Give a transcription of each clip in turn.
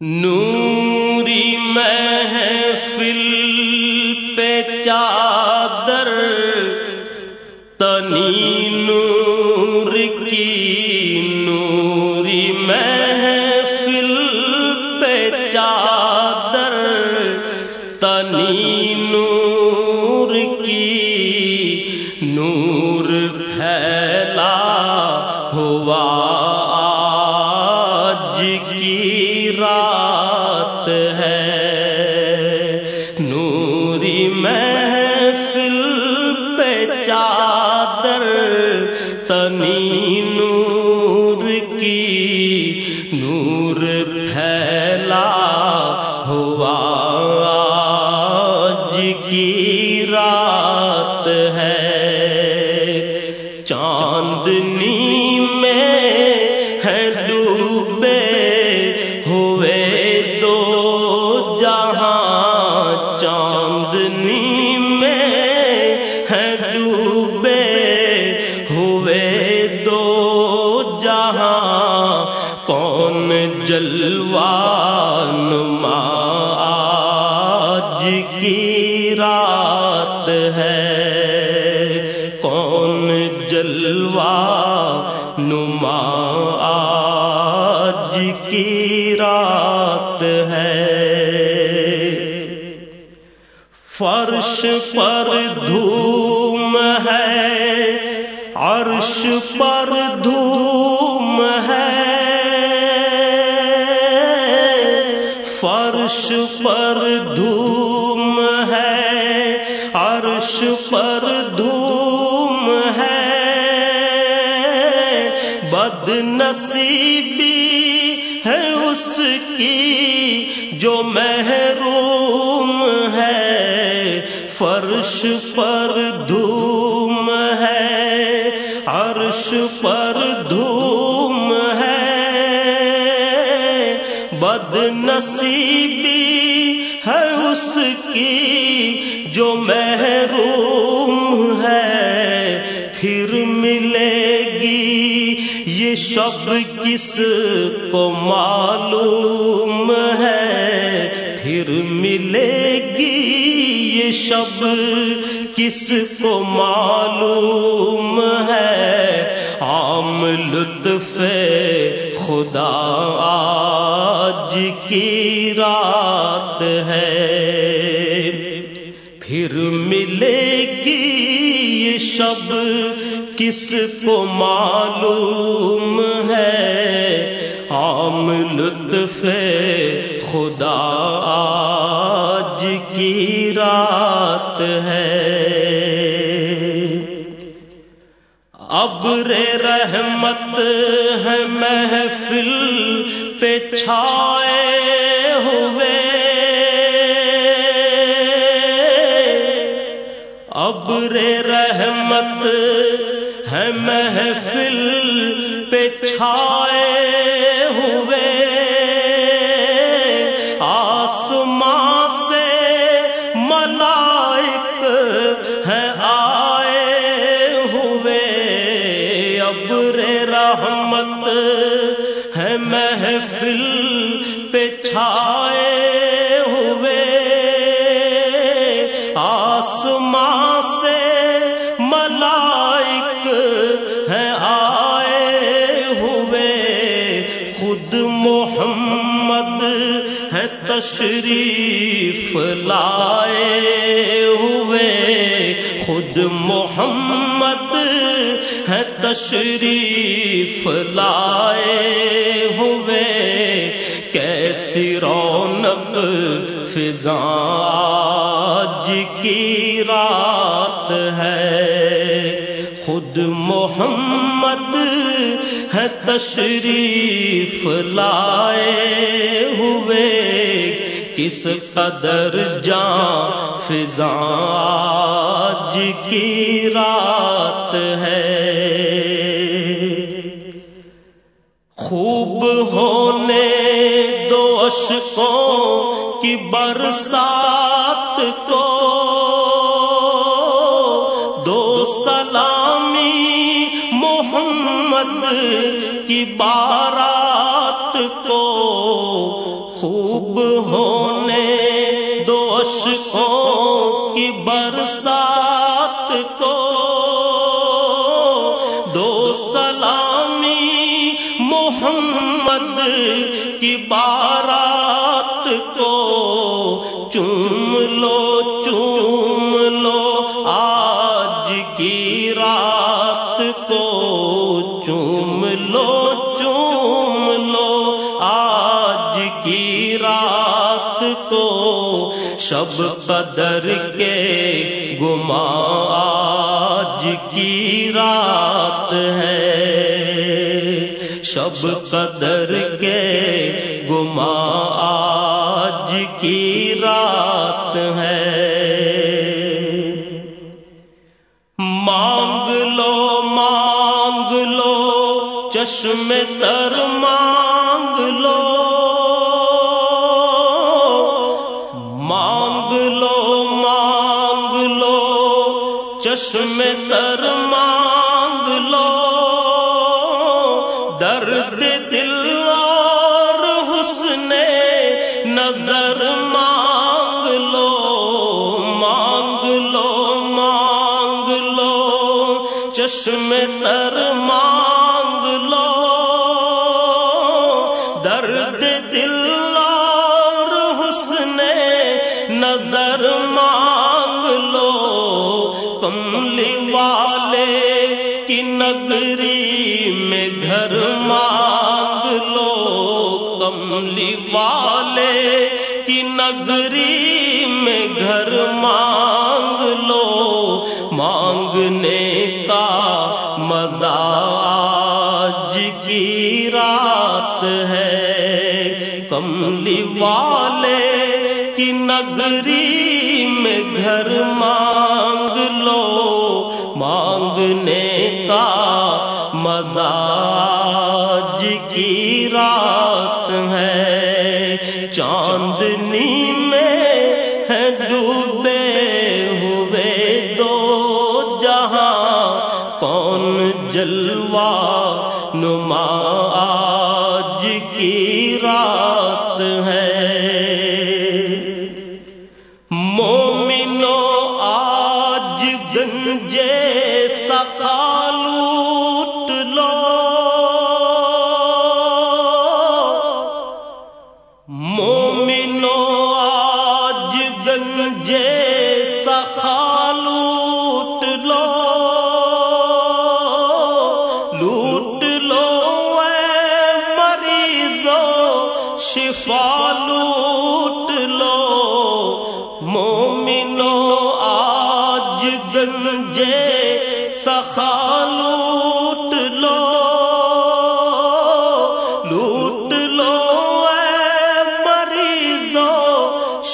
نوری محفل پہ چادر، تنی نور کی نوری محفل پہ چادر، تنی نور کی نور نور پھیلا ہوا آج کی رات ہے۔ چاندنی میں ہے ڈوبے ہوئے دو جہاں چاندنی کون نما آج کی رات ہے۔ کون جلوا نما آج کی رات ہے۔ فرش پر دھوم ہے، عرش پر دھوم پر دھوم ہے، عرش پر دھوم ہے۔ بد نصیبی ہے اس کی جو محروم ہے۔ فرش پر دھوم ہے، عرش پر دھوم ہے۔ بد نصیبی اس کی جو محروم ہے پھر ملے گی یہ شب کس کو معلوم ہے پھر ملے گی یہ شب کس کو معلوم ہے عام لطف خدا آج کی رات ہے گی یہ شب کس کو معلوم ہے؟ عام لطف خدا آج کی رات ہے۔ ابر رحمت ہے محفل پہ چھائے نور رحمت ہے محفل پہ چھا تشریف لائے ہوئے خود محمد ہے تشریف لائے ہوئے کیسی رونق فضا آج کی رات ہے خود محمد ہے تشریف لائے ہوئے کس قدر جان فضا آج کی رات ہے۔ خوب ہونے دو اشکوں کی برسات کو، دو سلامی محمد کی بارات کو۔ خوب ہونے دو کی برسات کو دو سلامی محمد کی بات شب قدر کے گما آج کی رات ہے۔ شب قدر کے گما آج کی رات ہے۔ مانگ لو مانگ لو، چشم تر مانگ لو مانگ لو، چشم تر مانگ لو، درد دل اور حسن نظر مانگ لو مانگ لو مانگ لو، چشم تر مانگ والے کی نگری میں گھر مانگ لو، مانگنے کا مزہ آج کی رات ہے۔ کملی والے کی نگری میں گھر مانگ لو، مانگنے کا مزہ آج کی رات چاندنی میں ہے ڈوبے ہوئے دو جہاں کون جلوا نما آج کی رات ہے؟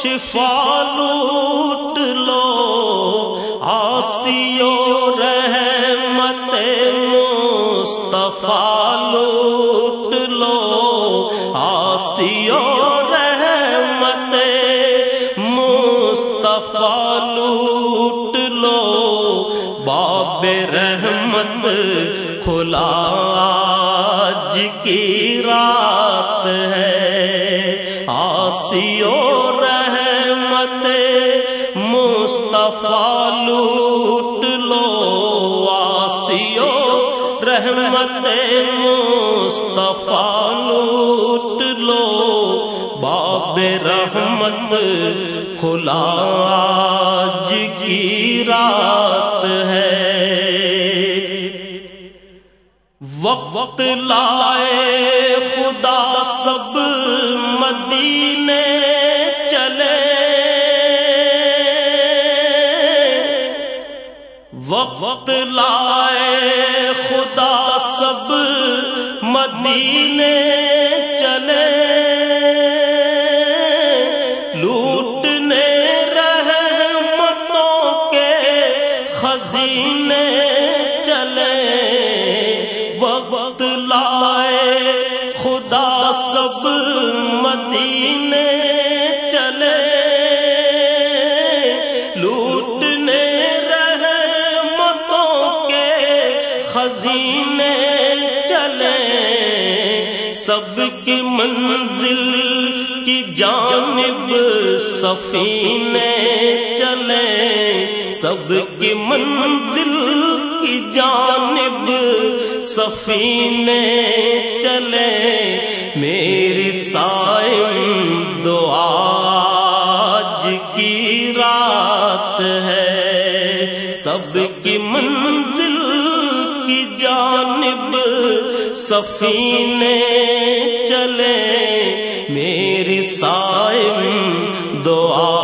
شفا لوٹ لو آسیو رحمت مصطفیٰ لوٹ لو آسیو رحمت مصطفیٰ لوٹ لو۔ باب رحمت کھلا آج کی رات ہے آسیو لوٹ لو آسیو رحمت مصطفیٰ لوٹ لو، باب رحمت کھلا آج کی رات ہے۔ وقت لائے خدا سب مدینے وقت لائے خدا سب مدینے چلے۔ لوٹنے رحمتوں کے خزینے چلے۔ سب کی منزل کی جانب سفینے چلے سب کی منزل کی جانب سفینے چلے۔ میری سائن دعا کی رات ہے۔ سب کی منزل کی جانب سفینے چلے میری سائم دعا